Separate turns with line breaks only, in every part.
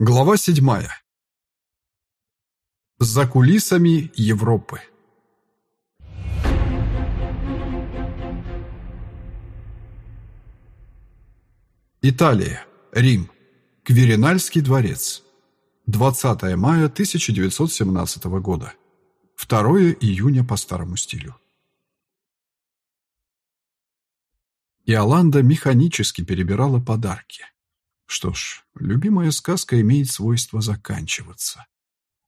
Глава седьмая. За кулисами Европы. Италия. Рим. Кверинальский дворец. 20 мая 1917 года. 2 июня по старому стилю. Иоланда механически перебирала подарки. Что ж, любимая сказка имеет свойство заканчиваться.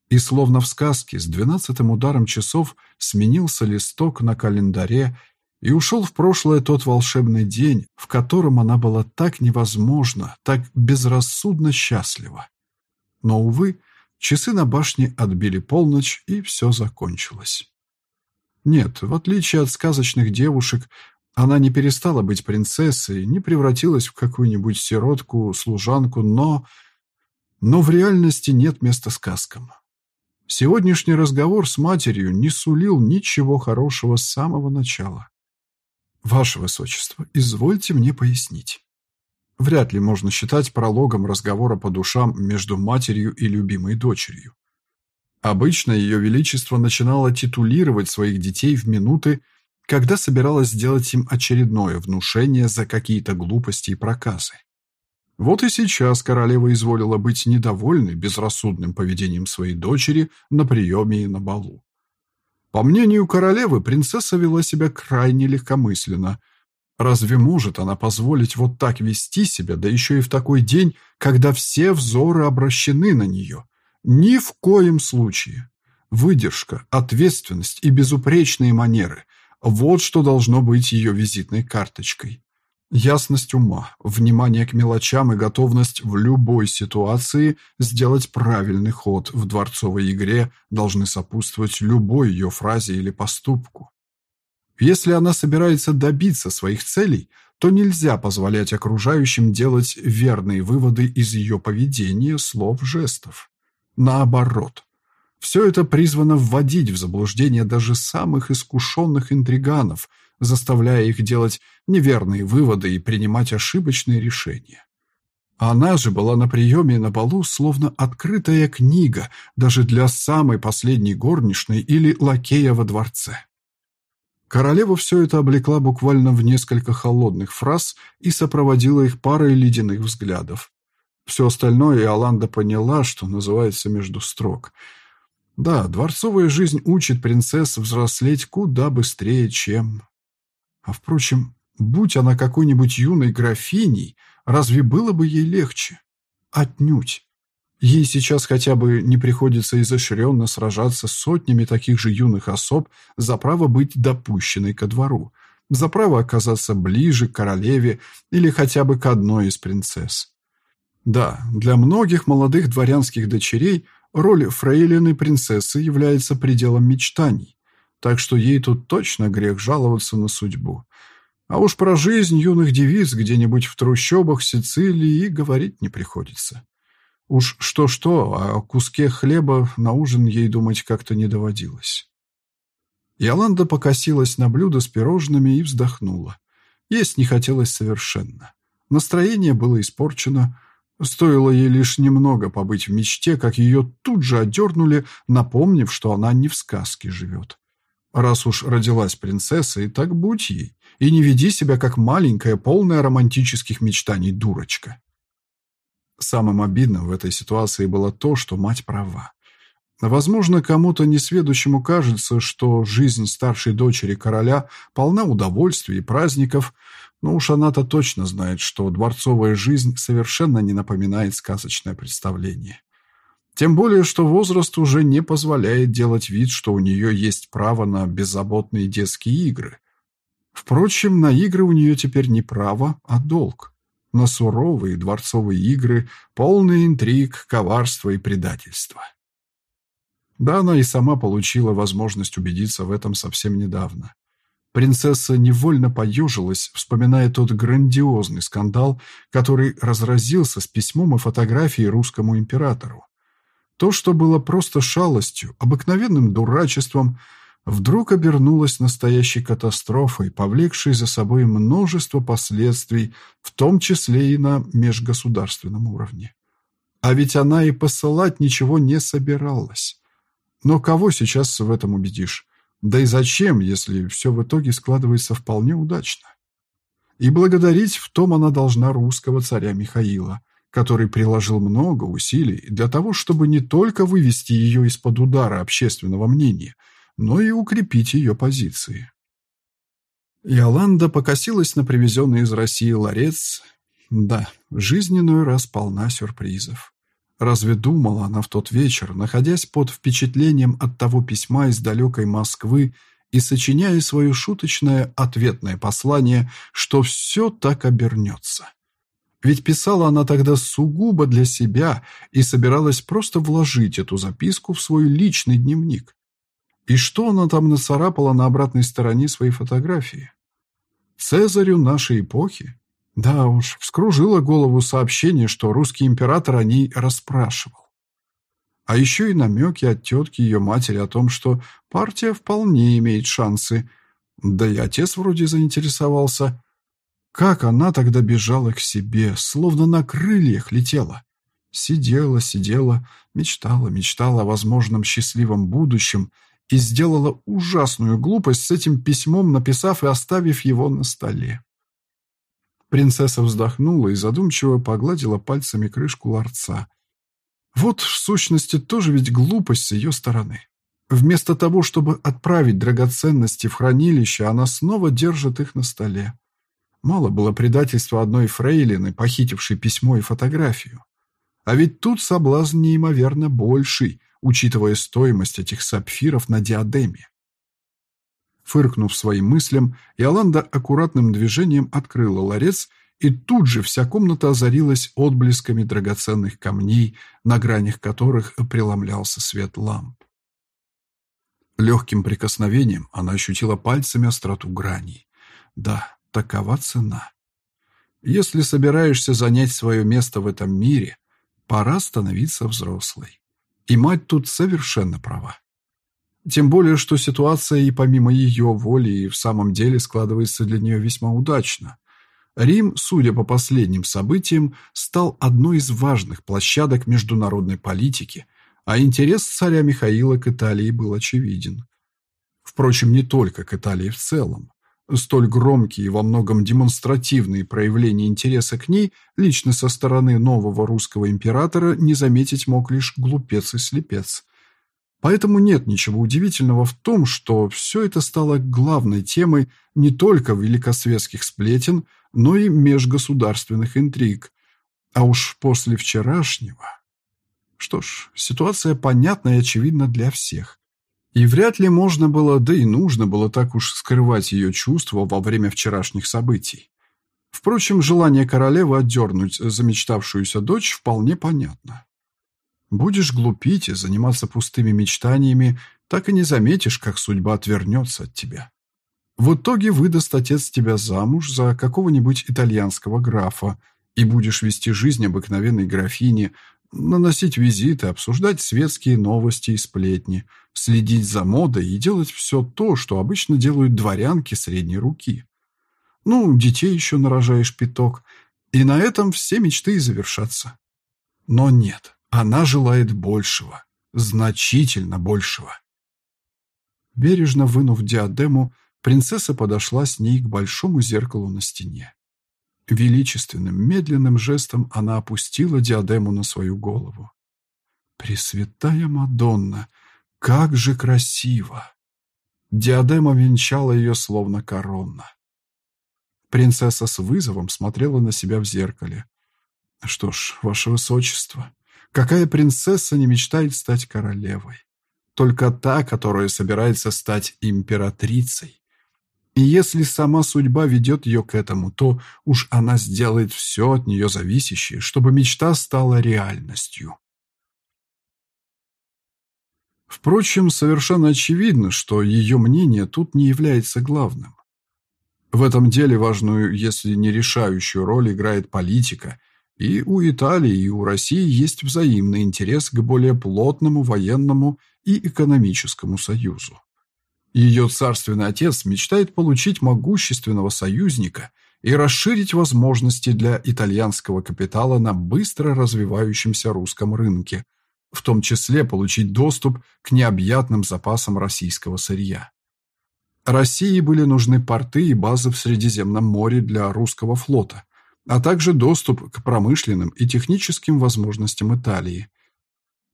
И словно в сказке с двенадцатым ударом часов сменился листок на календаре и ушел в прошлое тот волшебный день, в котором она была так невозможно, так безрассудно счастлива. Но, увы, часы на башне отбили полночь, и все закончилось. Нет, в отличие от сказочных девушек, она не перестала быть принцессой, не превратилась в какую-нибудь сиротку, служанку, но... Но в реальности нет места сказкам. Сегодняшний разговор с матерью не сулил ничего хорошего с самого начала. «Ваше Высочество, извольте мне пояснить». Вряд ли можно считать прологом разговора по душам между матерью и любимой дочерью. Обычно Ее Величество начинало титулировать своих детей в минуты, когда собиралась сделать им очередное внушение за какие-то глупости и проказы. Вот и сейчас королева изволила быть недовольной безрассудным поведением своей дочери на приеме и на балу. По мнению королевы, принцесса вела себя крайне легкомысленно. Разве может она позволить вот так вести себя, да еще и в такой день, когда все взоры обращены на нее? Ни в коем случае. Выдержка, ответственность и безупречные манеры – вот что должно быть ее визитной карточкой. Ясность ума, внимание к мелочам и готовность в любой ситуации сделать правильный ход в дворцовой игре должны сопутствовать любой ее фразе или поступку. Если она собирается добиться своих целей, то нельзя позволять окружающим делать верные выводы из ее поведения, слов, жестов. Наоборот, все это призвано вводить в заблуждение даже самых искушенных интриганов, заставляя их делать неверные выводы и принимать ошибочные решения. Она же была на приеме на балу словно открытая книга даже для самой последней горничной или лакея во дворце. Королева все это облекла буквально в несколько холодных фраз и сопроводила их парой ледяных взглядов. Все остальное Иоланда поняла, что называется между строк – да, дворцовая жизнь учит принцесс взрослеть куда быстрее, чем... А впрочем, будь она какой-нибудь юной графиней, разве было бы ей легче? Отнюдь. Ей сейчас хотя бы не приходится изощренно сражаться с сотнями таких же юных особ за право быть допущенной ко двору, за право оказаться ближе к королеве или хотя бы к одной из принцесс. Да, для многих молодых дворянских дочерей Роль фрейлины принцессы является пределом мечтаний, так что ей тут точно грех жаловаться на судьбу. А уж про жизнь юных девиц где-нибудь в трущобах Сицилии и говорить не приходится. Уж что-что, а о куске хлеба на ужин ей думать как-то не доводилось. Иоланда покосилась на блюдо с пирожными и вздохнула. Есть не хотелось совершенно. Настроение было испорчено, Стоило ей лишь немного побыть в мечте, как ее тут же одернули, напомнив, что она не в сказке живет. Раз уж родилась принцессой, так будь ей, и не веди себя как маленькая, полная романтических мечтаний дурочка. Самым обидным в этой ситуации было то, что мать права. Возможно, кому-то несведущему кажется, что жизнь старшей дочери короля полна удовольствий и праздников, но уж она-то точно знает, что дворцовая жизнь совершенно не напоминает сказочное представление. Тем более, что возраст уже не позволяет делать вид, что у нее есть право на беззаботные детские игры. Впрочем, на игры у нее теперь не право, а долг. На суровые дворцовые игры, полные интриг, коварства и предательства. Да, она и сама получила возможность убедиться в этом совсем недавно. Принцесса невольно поежилась, вспоминая тот грандиозный скандал, который разразился с письмом и фотографией русскому императору. То, что было просто шалостью, обыкновенным дурачеством, вдруг обернулось настоящей катастрофой, повлекшей за собой множество последствий, в том числе и на межгосударственном уровне. А ведь она и посылать ничего не собиралась. Но кого сейчас в этом убедишь? Да и зачем, если все в итоге складывается вполне удачно? И благодарить в том она должна русского царя Михаила, который приложил много усилий для того, чтобы не только вывести ее из-под удара общественного мнения, но и укрепить ее позиции. Иоланда покосилась на привезенный из России ларец. Да, жизнь иной раз полна сюрпризов. Разве думала она в тот вечер, находясь под впечатлением от того письма из далекой Москвы и сочиняя свое шуточное ответное послание, что все так обернется? Ведь писала она тогда сугубо для себя и собиралась просто вложить эту записку в свой личный дневник. И что она там нацарапала на обратной стороне своей фотографии? Цезарю нашей эпохи? Да уж, вскружило голову сообщение, что русский император о ней расспрашивал. А еще и намеки от тетки ее матери о том, что партия вполне имеет шансы. Да и отец вроде заинтересовался. Как она тогда бежала к себе, словно на крыльях летела. Сидела, сидела, мечтала, мечтала о возможном счастливом будущем и сделала ужасную глупость с этим письмом, написав и оставив его на столе. Принцесса вздохнула и задумчиво погладила пальцами крышку ларца. Вот, в сущности, тоже ведь глупость с ее стороны. Вместо того, чтобы отправить драгоценности в хранилище, она снова держит их на столе. Мало было предательства одной фрейлины, похитившей письмо и фотографию. А ведь тут соблазн неимоверно больший, учитывая стоимость этих сапфиров на диадеме. Фыркнув своим мыслям, Иоланда аккуратным движением открыла ларец, и тут же вся комната озарилась отблесками драгоценных камней, на гранях которых преломлялся свет ламп. Легким прикосновением она ощутила пальцами остроту граней. Да, такова цена. Если собираешься занять свое место в этом мире, пора становиться взрослой. И мать тут совершенно права. Тем более, что ситуация и помимо ее воли и в самом деле складывается для нее весьма удачно. Рим, судя по последним событиям, стал одной из важных площадок международной политики, а интерес царя Михаила к Италии был очевиден. Впрочем, не только к Италии в целом. Столь громкие и во многом демонстративные проявления интереса к ней лично со стороны нового русского императора не заметить мог лишь глупец и слепец – Поэтому нет ничего удивительного в том, что все это стало главной темой не только великосветских сплетен, но и межгосударственных интриг. А уж после вчерашнего... Что ж, ситуация понятна и очевидна для всех. И вряд ли можно было, да и нужно было так уж скрывать ее чувства во время вчерашних событий. Впрочем, желание королевы отдернуть замечтавшуюся дочь вполне понятно. Будешь глупить и заниматься пустыми мечтаниями, так и не заметишь, как судьба отвернется от тебя. В итоге выдаст отец тебя замуж за какого-нибудь итальянского графа, и будешь вести жизнь обыкновенной графини, наносить визиты, обсуждать светские новости и сплетни, следить за модой и делать все то, что обычно делают дворянки средней руки. Ну, детей еще нарожаешь пяток, и на этом все мечты и завершатся. Но нет. Она желает большего, значительно большего. Бережно вынув диадему, принцесса подошла с ней к большому зеркалу на стене. Величественным, медленным жестом она опустила диадему на свою голову. Пресвятая Мадонна, как же красиво! Диадема венчала ее словно корона. Принцесса с вызовом смотрела на себя в зеркале. «Что ж, ваше высочество, Какая принцесса не мечтает стать королевой? Только та, которая собирается стать императрицей. И если сама судьба ведет ее к этому, то уж она сделает все от нее зависящее, чтобы мечта стала реальностью. Впрочем, совершенно очевидно, что ее мнение тут не является главным. В этом деле важную, если не решающую роль играет политика – и у Италии, и у России есть взаимный интерес к более плотному военному и экономическому союзу. Ее царственный отец мечтает получить могущественного союзника и расширить возможности для итальянского капитала на быстро развивающемся русском рынке, в том числе получить доступ к необъятным запасам российского сырья. России были нужны порты и базы в Средиземном море для русского флота, а также доступ к промышленным и техническим возможностям Италии.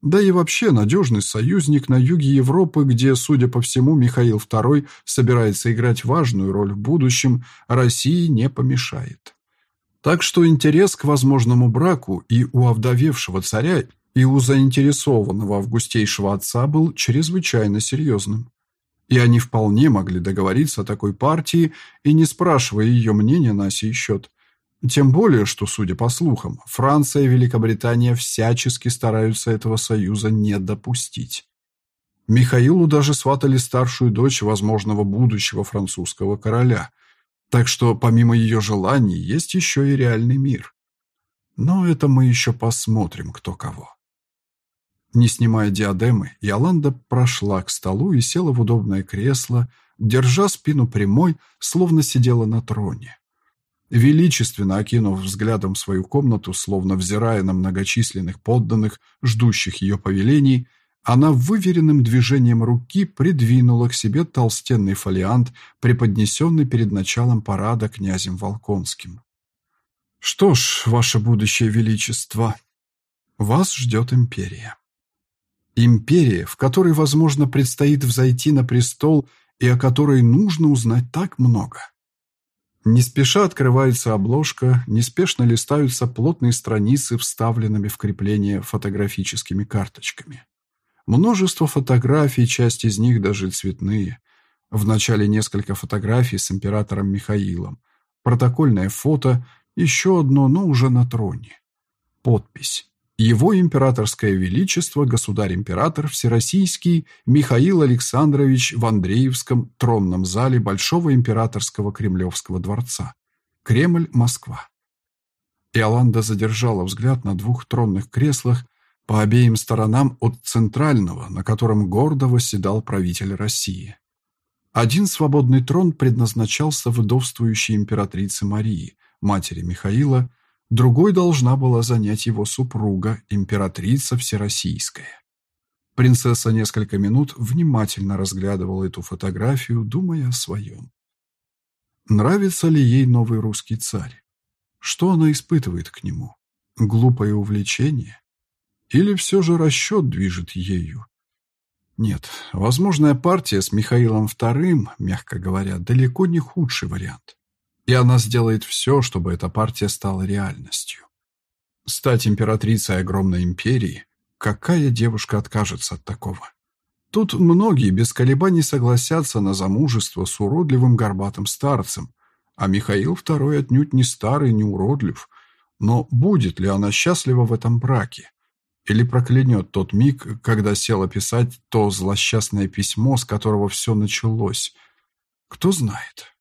Да и вообще надежный союзник на юге Европы, где, судя по всему, Михаил II собирается играть важную роль в будущем, России не помешает. Так что интерес к возможному браку и у овдовевшего царя, и у заинтересованного августейшего отца был чрезвычайно серьезным. И они вполне могли договориться о такой партии и не спрашивая ее мнения на сей счет – тем более, что, судя по слухам, Франция и Великобритания всячески стараются этого союза не допустить. Михаилу даже сватали старшую дочь возможного будущего французского короля. Так что, помимо ее желаний, есть еще и реальный мир. Но это мы еще посмотрим, кто кого. Не снимая диадемы, Яланда прошла к столу и села в удобное кресло, держа спину прямой, словно сидела на троне. Величественно окинув взглядом свою комнату, словно взирая на многочисленных подданных, ждущих ее повелений, она выверенным движением руки придвинула к себе толстенный фолиант, преподнесенный перед началом парада князем Волконским. «Что ж, ваше будущее величество, вас ждет империя. Империя, в которой, возможно, предстоит взойти на престол и о которой нужно узнать так много». Не спеша открывается обложка, неспешно листаются плотные страницы, вставленными в крепление фотографическими карточками. Множество фотографий, часть из них даже цветные. В начале несколько фотографий с императором Михаилом. Протокольное фото, еще одно, но уже на троне. Подпись его императорское величество, государь-император Всероссийский Михаил Александрович в Андреевском тронном зале Большого императорского Кремлевского дворца. Кремль, Москва. Иоланда задержала взгляд на двух тронных креслах по обеим сторонам от центрального, на котором гордо восседал правитель России. Один свободный трон предназначался вдовствующей императрице Марии, матери Михаила, Другой должна была занять его супруга, императрица Всероссийская. Принцесса несколько минут внимательно разглядывала эту фотографию, думая о своем. Нравится ли ей новый русский царь? Что она испытывает к нему? Глупое увлечение? Или все же расчет движет ею? Нет, возможная партия с Михаилом II, мягко говоря, далеко не худший вариант. И она сделает все, чтобы эта партия стала реальностью. Стать императрицей огромной империи – какая девушка откажется от такого? Тут многие без колебаний согласятся на замужество с уродливым горбатым старцем, а Михаил II отнюдь не старый, не уродлив. Но будет ли она счастлива в этом браке? Или проклянет тот миг, когда села писать то злосчастное письмо, с которого все началось? Кто знает.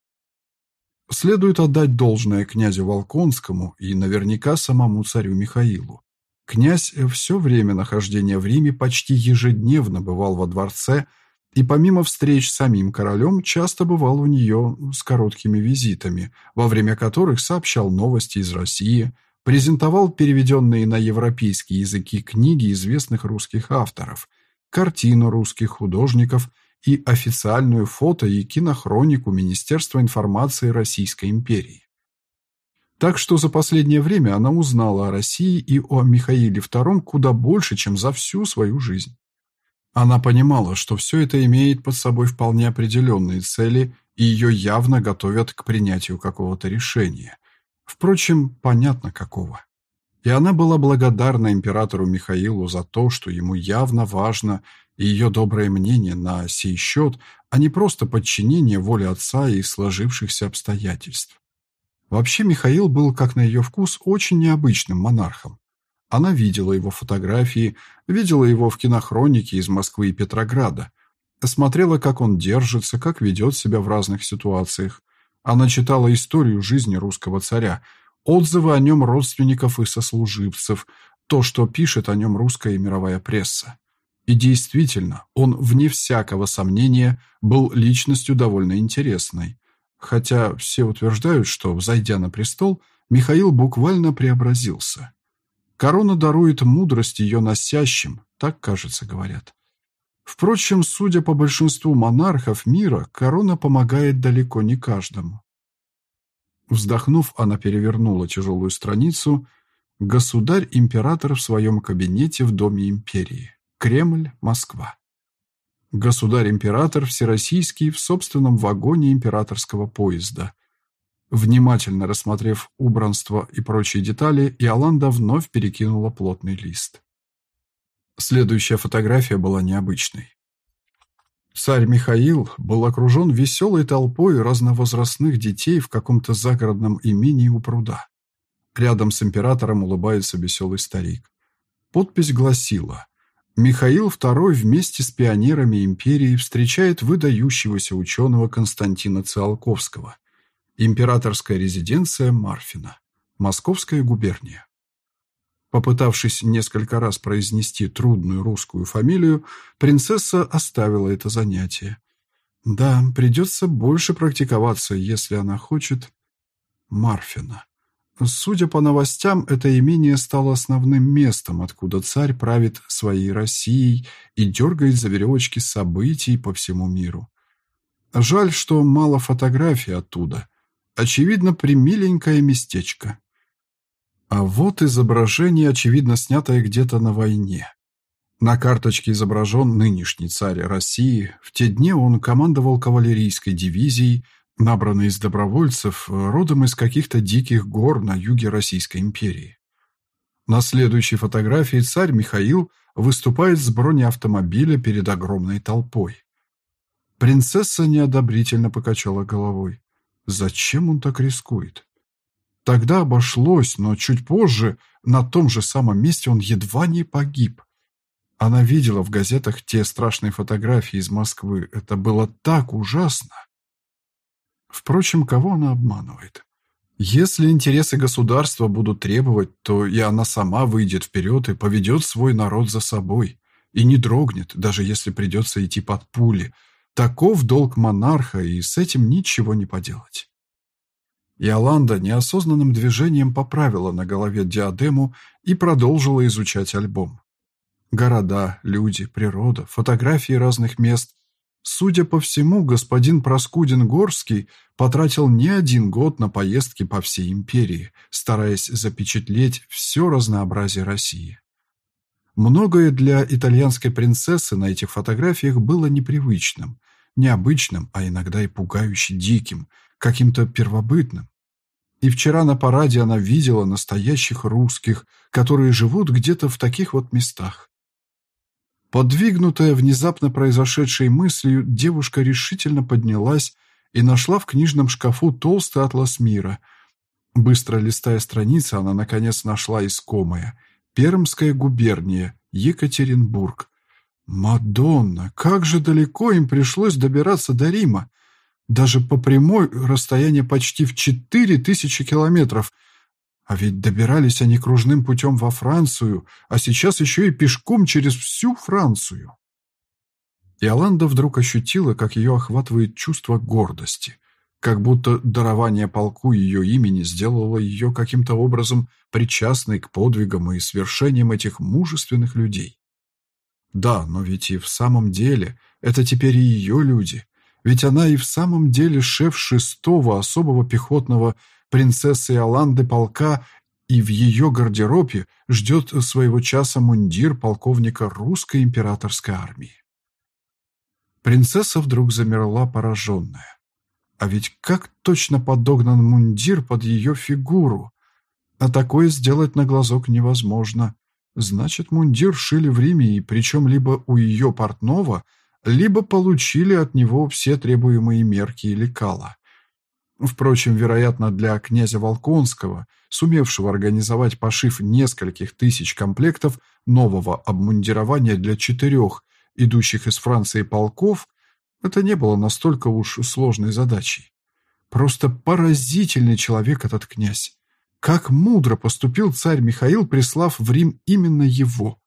Следует отдать должное князю Волконскому и наверняка самому царю Михаилу. Князь все время нахождения в Риме почти ежедневно бывал во дворце и помимо встреч с самим королем часто бывал у нее с короткими визитами, во время которых сообщал новости из России, презентовал переведенные на европейские языки книги известных русских авторов, картину русских художников – и официальную фото- и кинохронику Министерства информации Российской империи. Так что за последнее время она узнала о России и о Михаиле II куда больше, чем за всю свою жизнь. Она понимала, что все это имеет под собой вполне определенные цели, и ее явно готовят к принятию какого-то решения. Впрочем, понятно какого. И она была благодарна императору Михаилу за то, что ему явно важно и ее доброе мнение на сей счет, а не просто подчинение воле отца и сложившихся обстоятельств. Вообще Михаил был, как на ее вкус, очень необычным монархом. Она видела его фотографии, видела его в кинохронике из Москвы и Петрограда, смотрела, как он держится, как ведет себя в разных ситуациях. Она читала историю жизни русского царя, отзывы о нем родственников и сослуживцев, то, что пишет о нем русская и мировая пресса. И действительно, он, вне всякого сомнения, был личностью довольно интересной. хотя все утверждают, что, взойдя на престол, Михаил буквально преобразился. Корона дарует мудрость ее носящим, так, кажется, говорят. Впрочем, судя по большинству монархов мира, корона помогает далеко не каждому. Вздохнув, она перевернула тяжелую страницу «Государь-император в своем кабинете в Доме империи. Кремль, Москва». Государь-император Всероссийский в собственном вагоне императорского поезда. Внимательно рассмотрев убранство и прочие детали, Иоланда вновь перекинула плотный лист. Следующая фотография была необычной. Царь Михаил был окружен веселой толпой разновозрастных детей в каком-то загородном имении у пруда. Рядом с императором улыбается веселый старик. Подпись гласила «Михаил II вместе с пионерами империи встречает выдающегося ученого Константина Циолковского. Императорская резиденция Марфина. Московская губерния». Попытавшись несколько раз произнести трудную русскую фамилию, принцесса оставила это занятие. Да, придется больше практиковаться, если она хочет... Марфина. Судя по новостям, это имение стало основным местом, откуда царь правит своей Россией и дергает за веревочки событий по всему миру. Жаль, что мало фотографий оттуда. Очевидно, примиленькое местечко. А вот изображение, очевидно, снятое где-то на войне. На карточке изображен нынешний царь России. В те дни он командовал кавалерийской дивизией, набранной из добровольцев, родом из каких-то диких гор на юге Российской империи. На следующей фотографии царь Михаил выступает с бронеавтомобиля перед огромной толпой. Принцесса неодобрительно покачала головой. Зачем он так рискует? Тогда обошлось, но чуть позже на том же самом месте он едва не погиб. Она видела в газетах те страшные фотографии из Москвы. Это было так ужасно. Впрочем, кого она обманывает? Если интересы государства будут требовать, то и она сама выйдет вперед и поведет свой народ за собой. И не дрогнет, даже если придется идти под пули. Таков долг монарха, и с этим ничего не поделать. Иоланда неосознанным движением поправила на голове диадему и продолжила изучать альбом. Города, люди, природа, фотографии разных мест. Судя по всему, господин Проскудин-Горский потратил не один год на поездки по всей империи, стараясь запечатлеть все разнообразие России. Многое для итальянской принцессы на этих фотографиях было непривычным, необычным, а иногда и пугающе диким, каким-то первобытным. И вчера на параде она видела настоящих русских, которые живут где-то в таких вот местах. Подвигнутая внезапно произошедшей мыслью, девушка решительно поднялась и нашла в книжном шкафу толстый атлас мира. Быстро листая страницы, она наконец нашла искомое. Пермская губерния, Екатеринбург. Мадонна, как же далеко им пришлось добираться до Рима! Даже по прямой расстояние почти в четыре тысячи километров. А ведь добирались они кружным путем во Францию, а сейчас еще и пешком через всю Францию. Иоланда вдруг ощутила, как ее охватывает чувство гордости, как будто дарование полку ее имени сделало ее каким-то образом причастной к подвигам и свершениям этих мужественных людей. Да, но ведь и в самом деле это теперь и ее люди, ведь она и в самом деле шеф шестого особого пехотного принцессы Иоланды полка, и в ее гардеробе ждет своего часа мундир полковника русской императорской армии. Принцесса вдруг замерла пораженная. А ведь как точно подогнан мундир под ее фигуру? А такое сделать на глазок невозможно. Значит, мундир шили в Риме, и причем либо у ее портного – либо получили от него все требуемые мерки и лекала. Впрочем, вероятно, для князя Волконского, сумевшего организовать пошив нескольких тысяч комплектов нового обмундирования для четырех идущих из Франции полков, это не было настолько уж сложной задачей. Просто поразительный человек этот князь. Как мудро поступил царь Михаил, прислав в Рим именно его.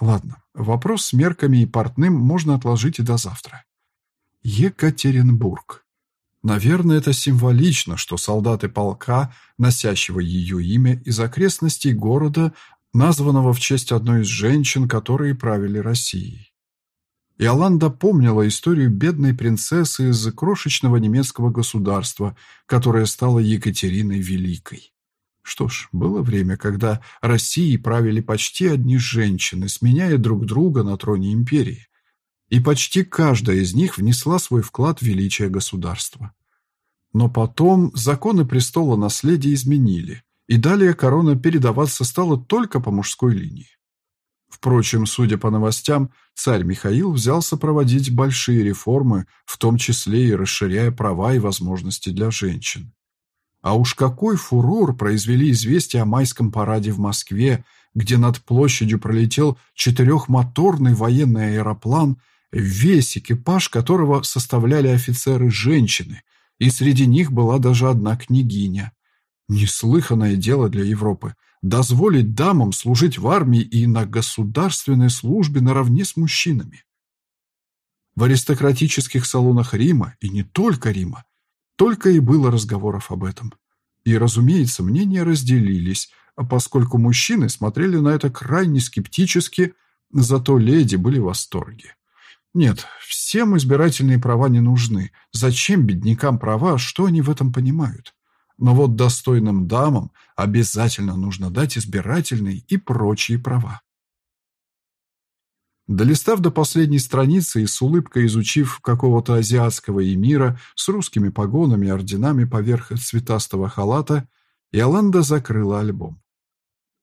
Ладно, вопрос с мерками и портным можно отложить и до завтра. Екатеринбург. Наверное, это символично, что солдаты полка, носящего ее имя из окрестностей города, названного в честь одной из женщин, которые правили Россией. Иоланда помнила историю бедной принцессы из крошечного немецкого государства, которая стала Екатериной Великой. Что ж, было время, когда Россией правили почти одни женщины, сменяя друг друга на троне империи и почти каждая из них внесла свой вклад в величие государства. Но потом законы престола наследия изменили, и далее корона передаваться стала только по мужской линии. Впрочем, судя по новостям, царь Михаил взялся проводить большие реформы, в том числе и расширяя права и возможности для женщин. А уж какой фурор произвели известия о майском параде в Москве, где над площадью пролетел четырехмоторный военный аэроплан весь экипаж которого составляли офицеры-женщины, и среди них была даже одна княгиня. Неслыханное дело для Европы – дозволить дамам служить в армии и на государственной службе наравне с мужчинами. В аристократических салонах Рима, и не только Рима, только и было разговоров об этом. И, разумеется, мнения разделились, поскольку мужчины смотрели на это крайне скептически, зато леди были в восторге. Нет, всем избирательные права не нужны. Зачем беднякам права, что они в этом понимают? Но вот достойным дамам обязательно нужно дать избирательные и прочие права. Долистав до последней страницы и с улыбкой изучив какого-то азиатского эмира с русскими погонами и орденами поверх цветастого халата, Иоланда закрыла альбом.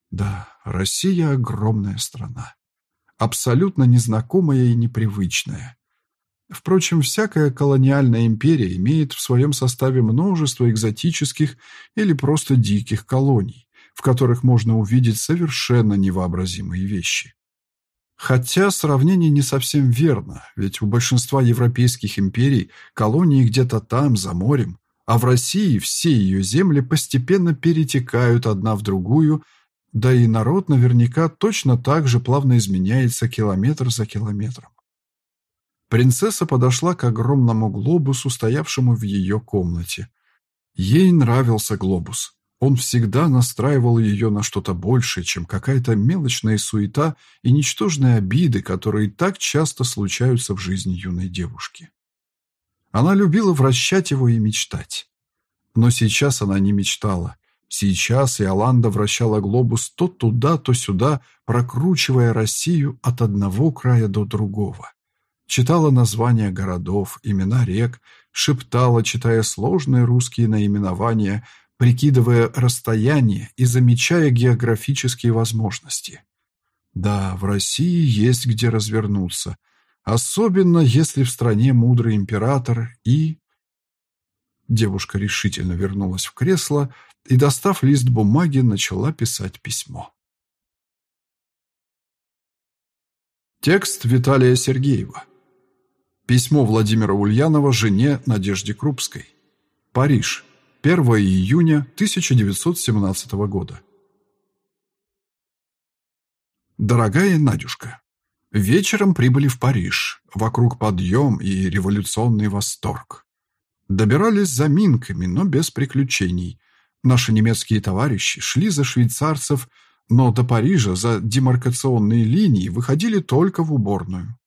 Да, Россия — огромная страна абсолютно незнакомое и непривычное. Впрочем, всякая колониальная империя имеет в своем составе множество экзотических или просто диких колоний, в которых можно увидеть совершенно невообразимые вещи. Хотя сравнение не совсем верно, ведь у большинства европейских империй колонии где-то там, за морем, а в России все ее земли постепенно перетекают одна в другую да и народ наверняка точно так же плавно изменяется километр за километром. Принцесса подошла к огромному глобусу, стоявшему в ее комнате. Ей нравился глобус. Он всегда настраивал ее на что-то большее, чем какая-то мелочная суета и ничтожные обиды, которые так часто случаются в жизни юной девушки. Она любила вращать его и мечтать. Но сейчас она не мечтала. Сейчас Иоланда вращала глобус то туда, то сюда, прокручивая Россию от одного края до другого. Читала названия городов, имена рек, шептала, читая сложные русские наименования, прикидывая расстояние и замечая географические возможности. Да, в России есть где развернуться, особенно если в стране мудрый император и... Девушка решительно вернулась в кресло, и, достав лист бумаги, начала писать письмо. Текст Виталия Сергеева. Письмо Владимира Ульянова жене Надежде Крупской. Париж. 1 июня 1917 года. Дорогая Надюшка, вечером прибыли в Париж. Вокруг подъем и революционный восторг. Добирались заминками, но без приключений. Наши немецкие товарищи шли за швейцарцев, но до Парижа за демаркационные линии выходили только в уборную.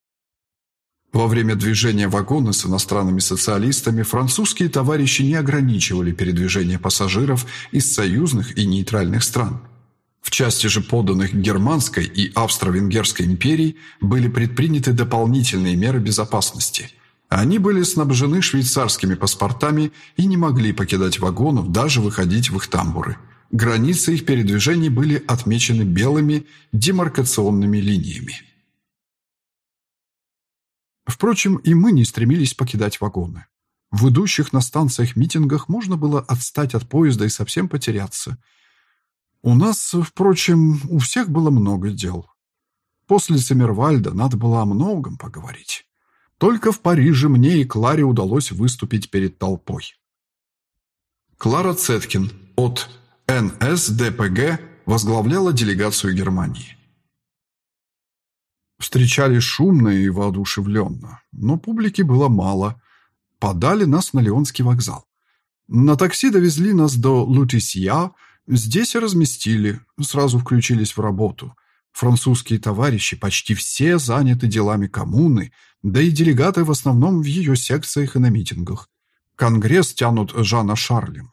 Во время движения вагона с иностранными социалистами французские товарищи не ограничивали передвижение пассажиров из союзных и нейтральных стран. В части же поданных Германской и Австро-Венгерской империй были предприняты дополнительные меры безопасности – они были снабжены швейцарскими паспортами и не могли покидать вагонов, даже выходить в их тамбуры. Границы их передвижений были отмечены белыми демаркационными линиями. Впрочем, и мы не стремились покидать вагоны. В идущих на станциях митингах можно было отстать от поезда и совсем потеряться. У нас, впрочем, у всех было много дел. После Циммервальда надо было о многом поговорить. Только в Париже мне и Кларе удалось выступить перед толпой. Клара Цеткин от НСДПГ возглавляла делегацию Германии. Встречали шумно и воодушевленно, но публики было мало. подали нас на Леонский вокзал. На такси довезли нас до Лутисья, здесь и разместили, сразу включились в работу. Французские товарищи почти все заняты делами коммуны, да и делегаты в основном в ее секциях и на митингах. Конгресс тянут Жана Шарлем.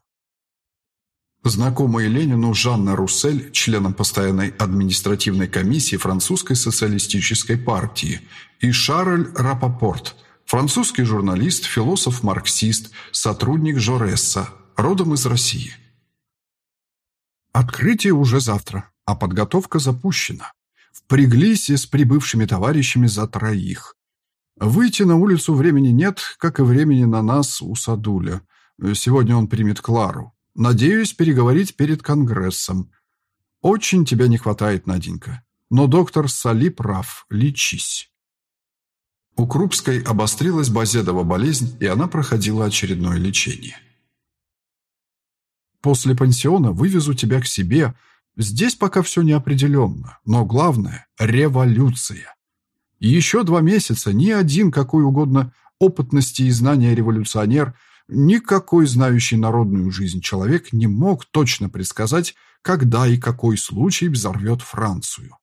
Знакомые Ленину Жанна Руссель, членом постоянной административной комиссии Французской социалистической партии, и Шарль Рапопорт, французский журналист, философ-марксист, сотрудник Жоресса, родом из России. Открытие уже завтра, а подготовка запущена. Впряглись с прибывшими товарищами за троих. Выйти на улицу времени нет, как и времени на нас у Садуля. Сегодня он примет Клару. Надеюсь переговорить перед Конгрессом. Очень тебя не хватает, Наденька. Но доктор Сали прав. Лечись. У Крупской обострилась базедова болезнь, и она проходила очередное лечение. После пансиона вывезу тебя к себе. Здесь пока все неопределенно, но главное – революция. Еще два месяца ни один какой угодно опытности и знания революционер – Никакой знающий народную жизнь человек не мог точно предсказать, когда и какой случай взорвет Францию.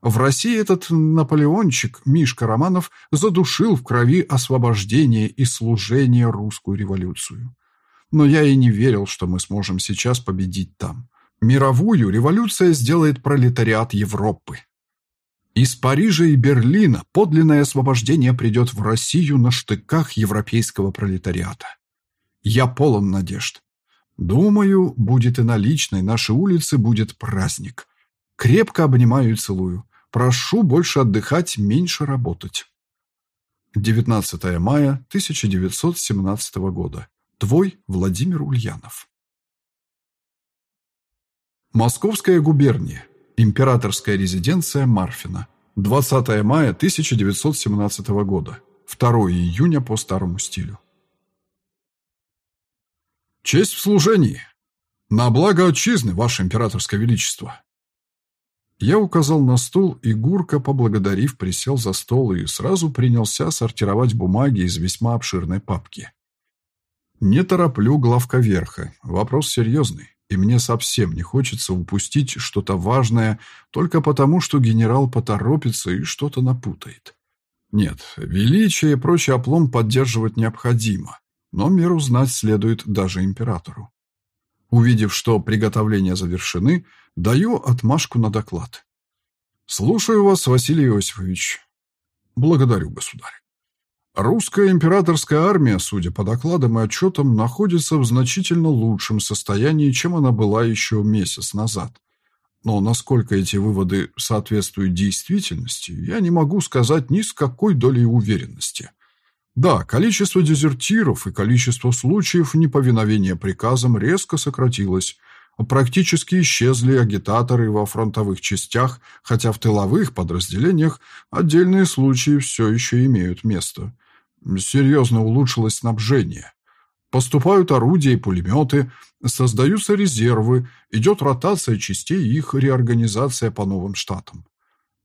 В России этот Наполеончик Мишка Романов задушил в крови освобождение и служение русскую революцию. Но я и не верил, что мы сможем сейчас победить там. Мировую революция сделает пролетариат Европы. Из Парижа и Берлина подлинное освобождение придет в Россию на штыках европейского пролетариата. Я полон надежд. Думаю, будет и на личной нашей улице будет праздник. Крепко обнимаю и целую. Прошу больше отдыхать, меньше работать. 19 мая 1917 года. Твой Владимир Ульянов. Московская губерния. Императорская резиденция Марфина. 20 мая 1917 года. 2 июня по старому стилю. Честь в служении. На благо отчизны, ваше императорское величество. Я указал на стул, и Гурка, поблагодарив, присел за стол и сразу принялся сортировать бумаги из весьма обширной папки. Не тороплю главка верха. Вопрос серьезный, и мне совсем не хочется упустить что-то важное только потому, что генерал поторопится и что-то напутает. Нет, величие и прочий оплом поддерживать необходимо но меру знать следует даже императору. Увидев, что приготовления завершены, даю отмашку на доклад. «Слушаю вас, Василий Иосифович». «Благодарю, государь. Русская императорская армия, судя по докладам и отчетам, находится в значительно лучшем состоянии, чем она была еще месяц назад. Но насколько эти выводы соответствуют действительности, я не могу сказать ни с какой долей уверенности. Да, количество дезертиров и количество случаев неповиновения приказам резко сократилось. Практически исчезли агитаторы во фронтовых частях, хотя в тыловых подразделениях отдельные случаи все еще имеют место. Серьезно улучшилось снабжение. Поступают орудия и пулеметы, создаются резервы, идет ротация частей и их реорганизация по новым штатам.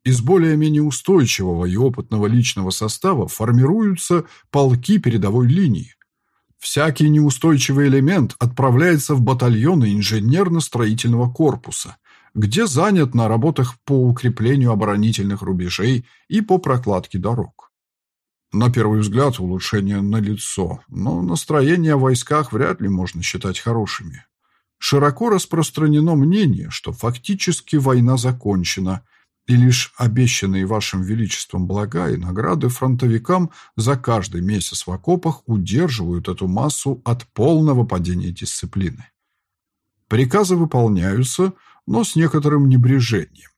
Из более-менее устойчивого и опытного личного состава формируются полки передовой линии. Всякий неустойчивый элемент отправляется в батальоны инженерно-строительного корпуса, где занят на работах по укреплению оборонительных рубежей и по прокладке дорог. На первый взгляд улучшение налицо, но настроение в войсках вряд ли можно считать хорошими. Широко распространено мнение, что фактически война закончена, и лишь обещанные вашим величеством блага и награды фронтовикам за каждый месяц в окопах удерживают эту массу от полного падения дисциплины. Приказы выполняются, но с некоторым небрежением.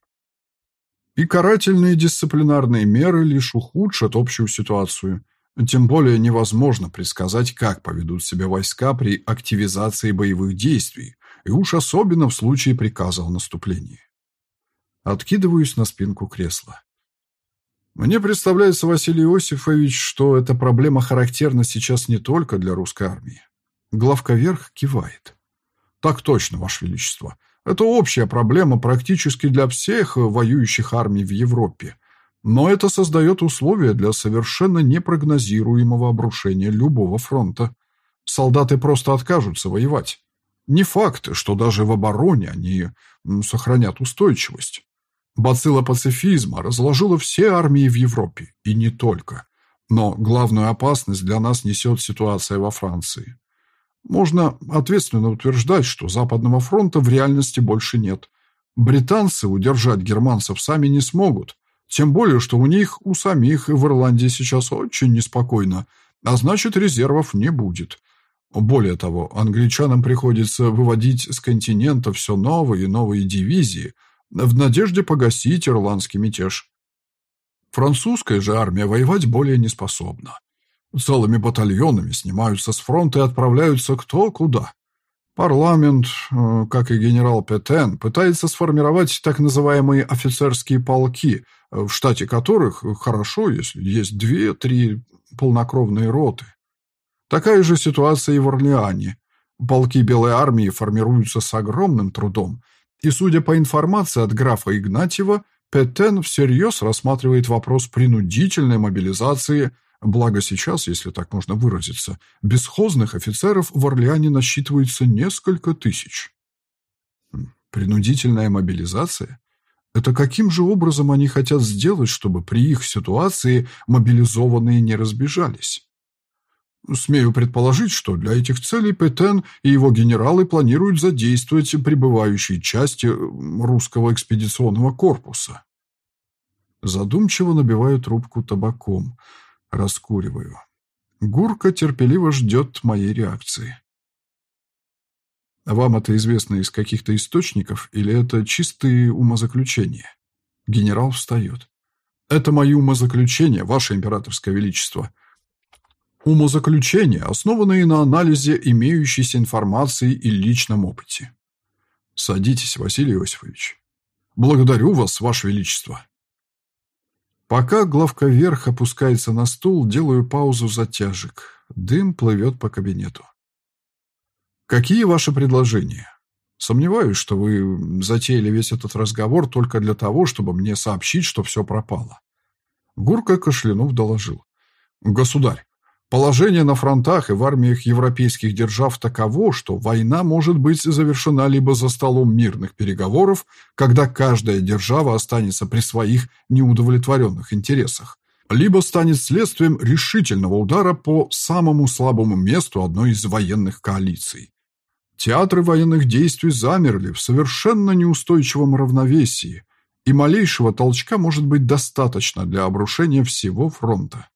И карательные дисциплинарные меры лишь ухудшат общую ситуацию. Тем более невозможно предсказать, как поведут себя войска при активизации боевых действий, и уж особенно в случае приказа о наступлении. Откидываюсь на спинку кресла. Мне представляется, Василий Иосифович, что эта проблема характерна сейчас не только для русской армии. Главка верх кивает. Так точно, Ваше Величество. Это общая проблема практически для всех воюющих армий в Европе. Но это создает условия для совершенно непрогнозируемого обрушения любого фронта. Солдаты просто откажутся воевать. Не факт, что даже в обороне они сохранят устойчивость. Бацилла пацифизма разложила все армии в Европе, и не только. Но главную опасность для нас несет ситуация во Франции. Можно ответственно утверждать, что Западного фронта в реальности больше нет. Британцы удержать германцев сами не смогут, тем более, что у них, у самих в Ирландии сейчас очень неспокойно, а значит резервов не будет. Более того, англичанам приходится выводить с континента все новые и новые дивизии в надежде погасить ирландский мятеж. Французская же армия воевать более не способна. Целыми батальонами снимаются с фронта и отправляются кто куда. Парламент, э, как и генерал Петен, пытается сформировать так называемые офицерские полки, э, в штате которых хорошо, если есть две-три полнокровные роты. Такая же ситуация и в Орлеане. Полки Белой армии формируются с огромным трудом, и, судя по информации от графа Игнатьева, Петен всерьез рассматривает вопрос принудительной мобилизации, благо сейчас, если так можно выразиться, бесхозных офицеров в Орлеане насчитывается несколько тысяч. Принудительная мобилизация? Это каким же образом они хотят сделать, чтобы при их ситуации мобилизованные не разбежались? Смею предположить, что для этих целей Петен и его генералы планируют задействовать прибывающие части русского экспедиционного корпуса. Задумчиво набиваю трубку табаком. Раскуриваю. Гурка терпеливо ждет моей реакции. Вам это известно из каких-то источников или это чистые умозаключения? Генерал встает. Это мои умозаключения, Ваше Императорское Величество. Умозаключения, основанные на анализе имеющейся информации и личном опыте. Садитесь, Василий Иосифович. Благодарю вас, Ваше Величество. Пока главка вверх опускается на стул, делаю паузу затяжек. Дым плывет по кабинету. Какие ваши предложения? Сомневаюсь, что вы затеяли весь этот разговор только для того, чтобы мне сообщить, что все пропало. Гурка кашлянув доложил. Государь, Положение на фронтах и в армиях европейских держав таково, что война может быть завершена либо за столом мирных переговоров, когда каждая держава останется при своих неудовлетворенных интересах, либо станет следствием решительного удара по самому слабому месту одной из военных коалиций. Театры военных действий замерли в совершенно неустойчивом равновесии, и малейшего толчка может быть достаточно для обрушения всего фронта.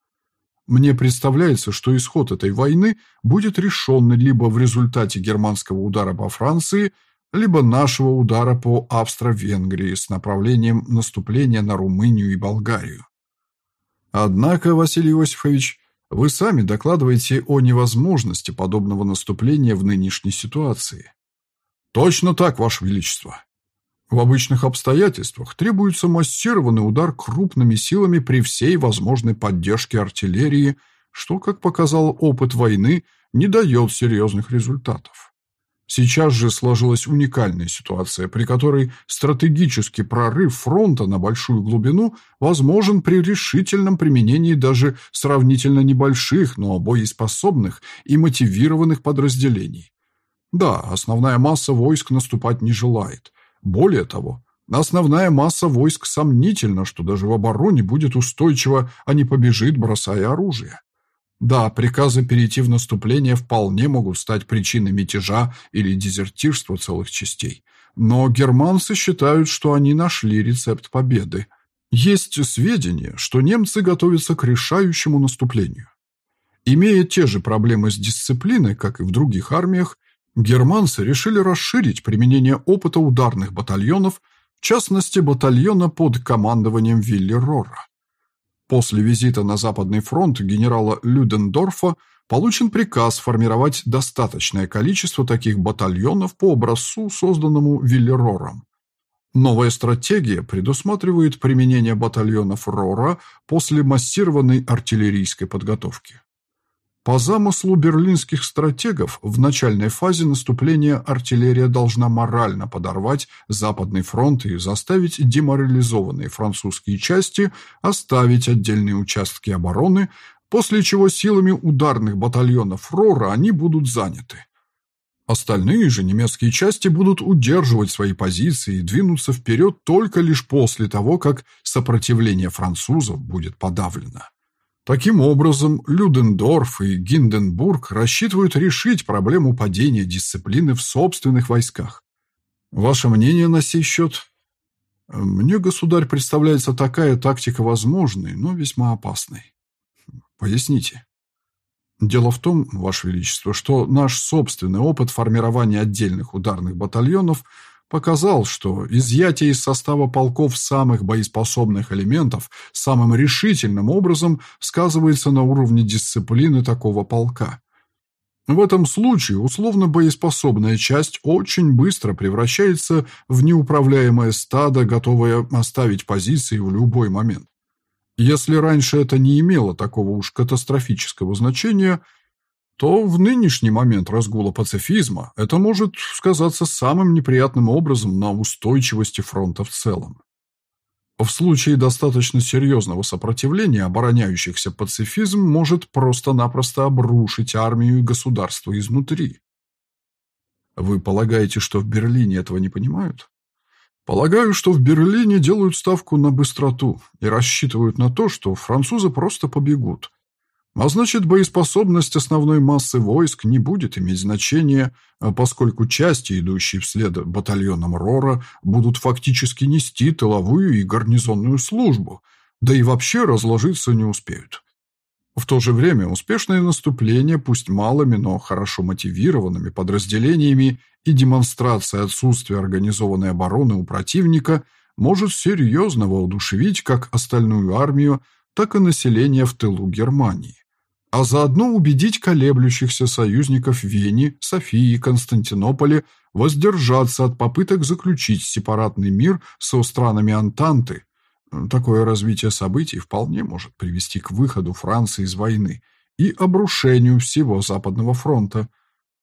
Мне представляется, что исход этой войны будет решен либо в результате германского удара по Франции, либо нашего удара по Австро-Венгрии с направлением наступления на Румынию и Болгарию. Однако, Василий Иосифович, вы сами докладываете о невозможности подобного наступления в нынешней ситуации. Точно так, Ваше Величество. В обычных обстоятельствах требуется массированный удар крупными силами при всей возможной поддержке артиллерии, что, как показал опыт войны, не дает серьезных результатов. Сейчас же сложилась уникальная ситуация, при которой стратегический прорыв фронта на большую глубину возможен при решительном применении даже сравнительно небольших, но боеспособных и мотивированных подразделений. Да, основная масса войск наступать не желает – более того, основная масса войск сомнительно, что даже в обороне будет устойчива, а не побежит, бросая оружие. Да, приказы перейти в наступление вполне могут стать причиной мятежа или дезертирства целых частей. Но германцы считают, что они нашли рецепт победы. Есть сведения, что немцы готовятся к решающему наступлению. Имея те же проблемы с дисциплиной, как и в других армиях, Германцы решили расширить применение опыта ударных батальонов, в частности батальона под командованием Вилли Рора. После визита на Западный фронт генерала Людендорфа получен приказ формировать достаточное количество таких батальонов по образцу, созданному Вилли Рором. Новая стратегия предусматривает применение батальонов Рора после массированной артиллерийской подготовки. По замыслу берлинских стратегов, в начальной фазе наступления артиллерия должна морально подорвать Западный фронт и заставить деморализованные французские части оставить отдельные участки обороны, после чего силами ударных батальонов Рора они будут заняты. Остальные же немецкие части будут удерживать свои позиции и двинуться вперед только лишь после того, как сопротивление французов будет подавлено. Таким образом, Людендорф и Гинденбург рассчитывают решить проблему падения дисциплины в собственных войсках. Ваше мнение на сей счет? Мне, государь, представляется такая тактика возможной, но весьма опасной. Поясните. Дело в том, Ваше Величество, что наш собственный опыт формирования отдельных ударных батальонов – показал, что изъятие из состава полков самых боеспособных элементов самым решительным образом сказывается на уровне дисциплины такого полка. В этом случае условно боеспособная часть очень быстро превращается в неуправляемое стадо, готовое оставить позиции в любой момент. Если раньше это не имело такого уж катастрофического значения – то в нынешний момент разгула пацифизма это может сказаться самым неприятным образом на устойчивости фронта в целом. В случае достаточно серьезного сопротивления обороняющихся пацифизм может просто-напросто обрушить армию и государство изнутри. Вы полагаете, что в Берлине этого не понимают? Полагаю, что в Берлине делают ставку на быстроту и рассчитывают на то, что французы просто побегут – а значит, боеспособность основной массы войск не будет иметь значения, а поскольку части, идущие вслед батальонам Рора, будут фактически нести тыловую и гарнизонную службу, да и вообще разложиться не успеют. В то же время успешное наступление, пусть малыми, но хорошо мотивированными подразделениями и демонстрация отсутствия организованной обороны у противника может серьезно воодушевить как остальную армию, так и население в тылу Германии а заодно убедить колеблющихся союзников Вене, Софии и Константинополя воздержаться от попыток заключить сепаратный мир со странами Антанты. Такое развитие событий вполне может привести к выходу Франции из войны и обрушению всего Западного фронта.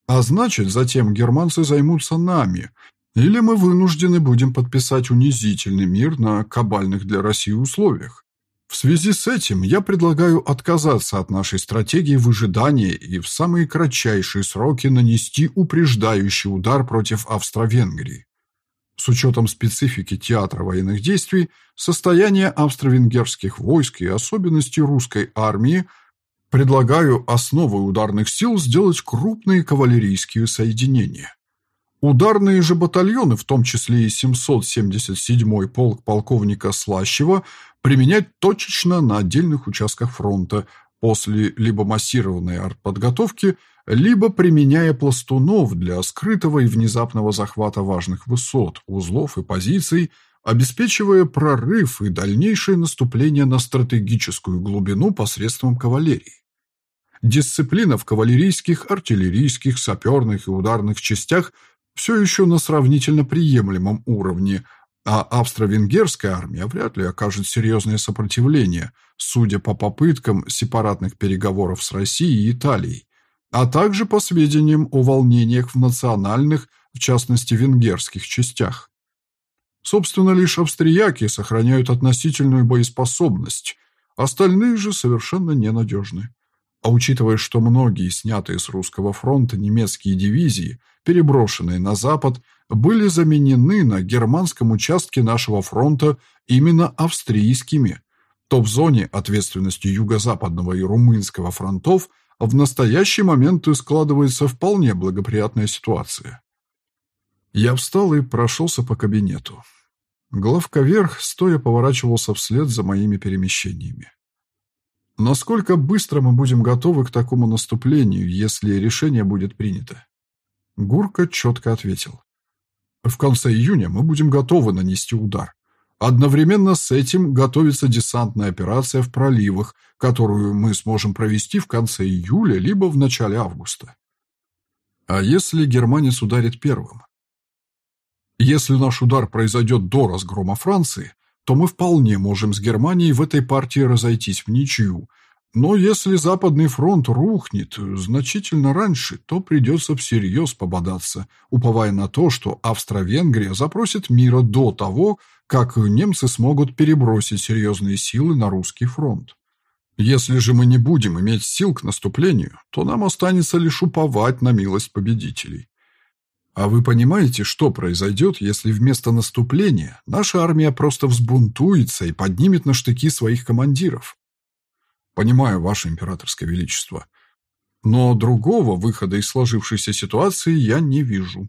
А значит, затем германцы займутся нами, или мы вынуждены будем подписать унизительный мир на кабальных для России условиях. В связи с этим я предлагаю отказаться от нашей стратегии выжидания и в самые кратчайшие сроки нанести упреждающий удар против Австро-Венгрии. С учетом специфики театра военных действий, состояния австро-венгерских войск и особенностей русской армии, предлагаю основой ударных сил сделать крупные кавалерийские соединения. Ударные же батальоны, в том числе и 777-й полк полковника Слащева, применять точечно на отдельных участках фронта после либо массированной артподготовки, либо применяя пластунов для скрытого и внезапного захвата важных высот, узлов и позиций, обеспечивая прорыв и дальнейшее наступление на стратегическую глубину посредством кавалерии. Дисциплина в кавалерийских, артиллерийских, саперных и ударных частях все еще на сравнительно приемлемом уровне, а австро-венгерская армия вряд ли окажет серьезное сопротивление, судя по попыткам сепаратных переговоров с Россией и Италией, а также по сведениям о волнениях в национальных, в частности венгерских частях. Собственно, лишь австрияки сохраняют относительную боеспособность, остальные же совершенно ненадежны. А учитывая, что многие снятые с русского фронта немецкие дивизии, переброшенные на запад, были заменены на германском участке нашего фронта именно австрийскими, то в зоне ответственности юго-западного и румынского фронтов в настоящий момент складывается вполне благоприятная ситуация. Я встал и прошелся по кабинету. Главка вверх, стоя, поворачивался вслед за моими перемещениями. Насколько быстро мы будем готовы к такому наступлению, если решение будет принято? Гурка четко ответил. В конце июня мы будем готовы нанести удар. Одновременно с этим готовится десантная операция в проливах, которую мы сможем провести в конце июля либо в начале августа. А если германец ударит первым? Если наш удар произойдет до разгрома Франции, то мы вполне можем с Германией в этой партии разойтись в ничью. Но если Западный фронт рухнет значительно раньше, то придется всерьез пободаться, уповая на то, что Австро-Венгрия запросит мира до того, как немцы смогут перебросить серьезные силы на русский фронт. Если же мы не будем иметь сил к наступлению, то нам останется лишь уповать на милость победителей. А вы понимаете, что произойдет, если вместо наступления наша армия просто взбунтуется и поднимет на штыки своих командиров? Понимаю, ваше императорское величество. Но другого выхода из сложившейся ситуации я не вижу.